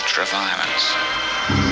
ultra-violence.